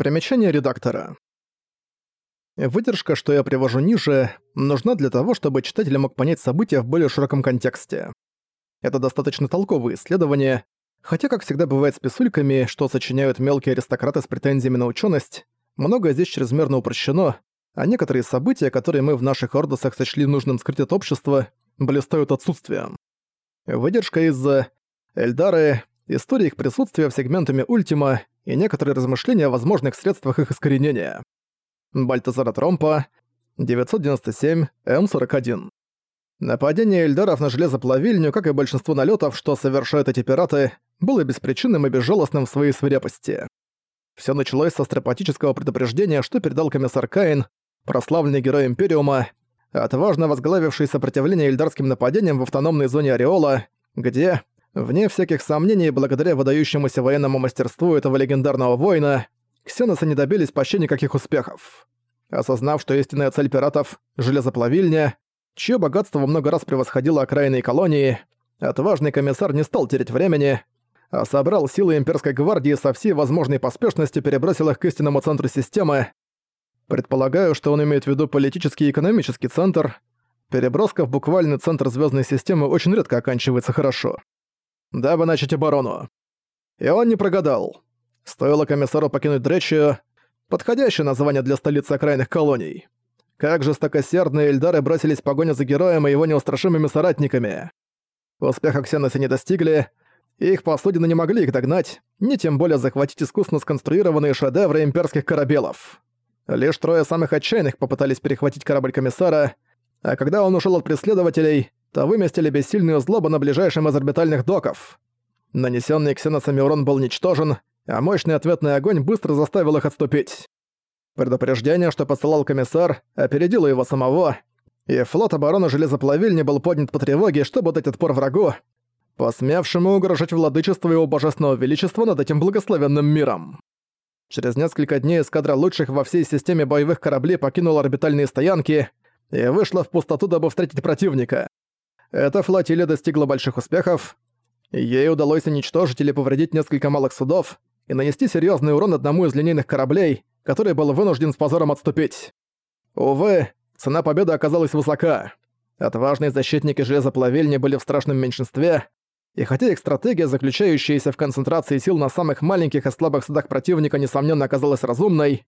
Примечание редактора. Выдержка, что я привожу ниже, нужна для того, чтобы читатель мог понять события в более широком контексте. Это достаточно толковые исследования, хотя, как всегда бывает с писульками, что сочиняют мелкие аристократы с претензиями на ученость, многое здесь чрезмерно упрощено, а некоторые события, которые мы в наших ордосах сочли нужным скрыть от общества, блистают отсутствием. Выдержка из Эльдары, история их присутствия в сегментами Ультима и некоторые размышления о возможных средствах их искоренения. Бальтазара Тромпа, 997, М41. Нападение Эльдаров на железоплавильню, как и большинство налетов, что совершают эти пираты, было беспричинным и безжалостным в своей свирепости. Все началось со стропатического предупреждения, что передал комиссар Каин, прославленный герой Империума, отважно возглавивший сопротивление эльдарским нападениям в автономной зоне Ореола, где, вне всяких сомнений, благодаря выдающемуся военному мастерству этого легендарного воина, ксеносы не добились почти никаких успехов. Осознав, что истинная цель пиратов — железоплавильня, чье богатство во много раз превосходило окраинные колонии, отважный комиссар не стал терять времени, а собрал силы имперской гвардии со всей возможной поспешностью перебросил их к истинному центру системы. Предполагаю, что он имеет в виду политический и экономический центр. Переброска в буквальный центр звездной системы очень редко оканчивается хорошо. Дабы начать оборону. И он не прогадал. Стоило комиссару покинуть Дречию, подходящее название для столицы окраинных колоний. Как жестокосердные Эльдары бросились в погоню за героем и его неустрашимыми соратниками. Успеха Ксеносы не достигли, их посудины не могли их догнать, ни тем более захватить искусно сконструированные шедевры имперских корабелов. Лишь трое самых отчаянных попытались перехватить корабль комиссара, а когда он ушел от преследователей, то выместили бессильную злобу на ближайшем из орбитальных доков. Нанесенный ксеносами урон был ничтожен, а мощный ответный огонь быстро заставил их отступить. Предупреждение, что посылал комиссар, опередило его самого, и флот обороны железоплавильни был поднят по тревоге, чтобы дать отпор врагу, посмевшему угрожать владычеству его божественного величества над этим благословенным миром. Через несколько дней эскадра лучших во всей системе боевых кораблей покинула орбитальные стоянки и вышла в пустоту, дабы встретить противника. Эта флотилия достигла больших успехов. Ей удалось уничтожить или повредить несколько малых судов и нанести серьезный урон одному из линейных кораблей, который был вынужден с позором отступить. Увы, цена победы оказалась высока. Отважные защитники железоплавильни были в страшном меньшинстве, и хотя их стратегия, заключающаяся в концентрации сил на самых маленьких и слабых судах противника, несомненно оказалась разумной,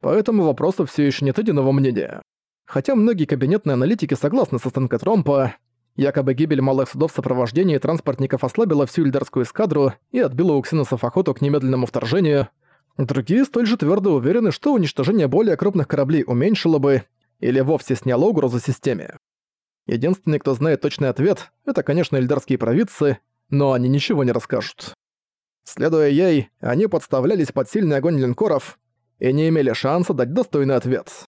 по этому вопросу все еще нет единого мнения. Хотя многие кабинетные аналитики согласны со Стенкотромпо, якобы гибель малых судов сопровождения и транспортников ослабила всю ильдарскую эскадру и отбила у ксеносов охоту к немедленному вторжению, другие столь же твердо уверены, что уничтожение более крупных кораблей уменьшило бы или вовсе сняло угрозу системе. Единственный, кто знает точный ответ, это, конечно, эльдарские провидцы, но они ничего не расскажут. Следуя ей, они подставлялись под сильный огонь линкоров и не имели шанса дать достойный ответ.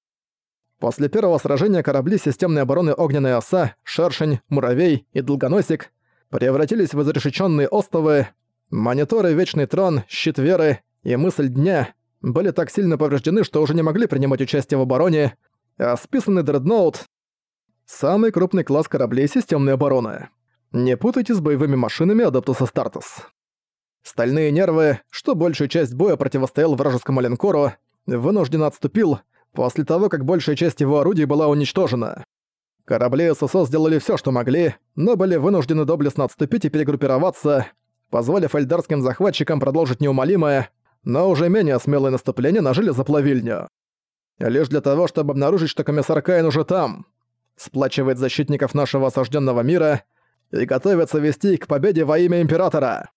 После первого сражения корабли системной обороны «Огненная оса», «Шершень», «Муравей» и «Долгоносик» превратились в изрешеченные остовы, мониторы «Вечный трон», «Щит веры» и «Мысль дня» были так сильно повреждены, что уже не могли принимать участие в обороне, а списанный дредноут Самый крупный класс кораблей системной обороны. Не путайте с боевыми машинами Адептус Астартес. Стальные нервы, что большую часть боя противостоял вражескому линкору, вынужденно отступил после того, как большая часть его орудий была уничтожена. Корабли ССО сделали все, что могли, но были вынуждены доблестно отступить и перегруппироваться, позволив эльдарским захватчикам продолжить неумолимое, но уже менее смелое наступление на железоплавильню. Лишь для того, чтобы обнаружить, что комиссар Каин уже там — сплачивает защитников нашего осажденного мира и готовится вести их к победе во имя Императора.